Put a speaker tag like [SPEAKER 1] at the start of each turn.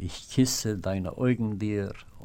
[SPEAKER 1] Ich kisse deine Augen dir